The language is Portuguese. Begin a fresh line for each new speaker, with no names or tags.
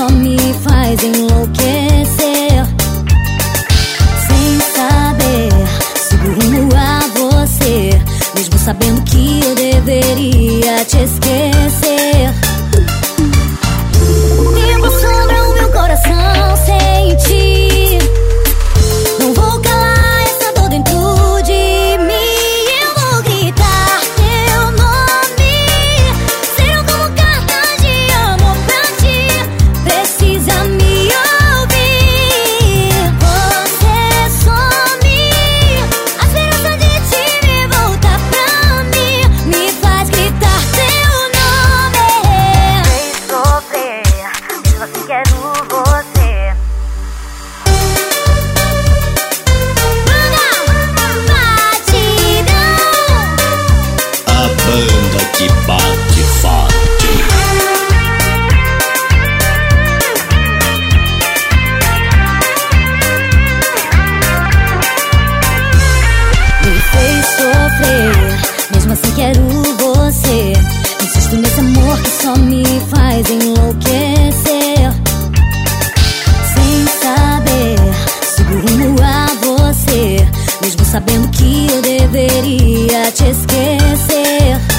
só me faz enlouquecer. Sem saber, subo a você, mesmo sabendo que eu deveria te esquecer. Mesmo assim quero você. Insisto nesse amor que só me faz enlouquecer. Sem saber, sigo a você. Mesmo sabendo que eu deveria te esquecer.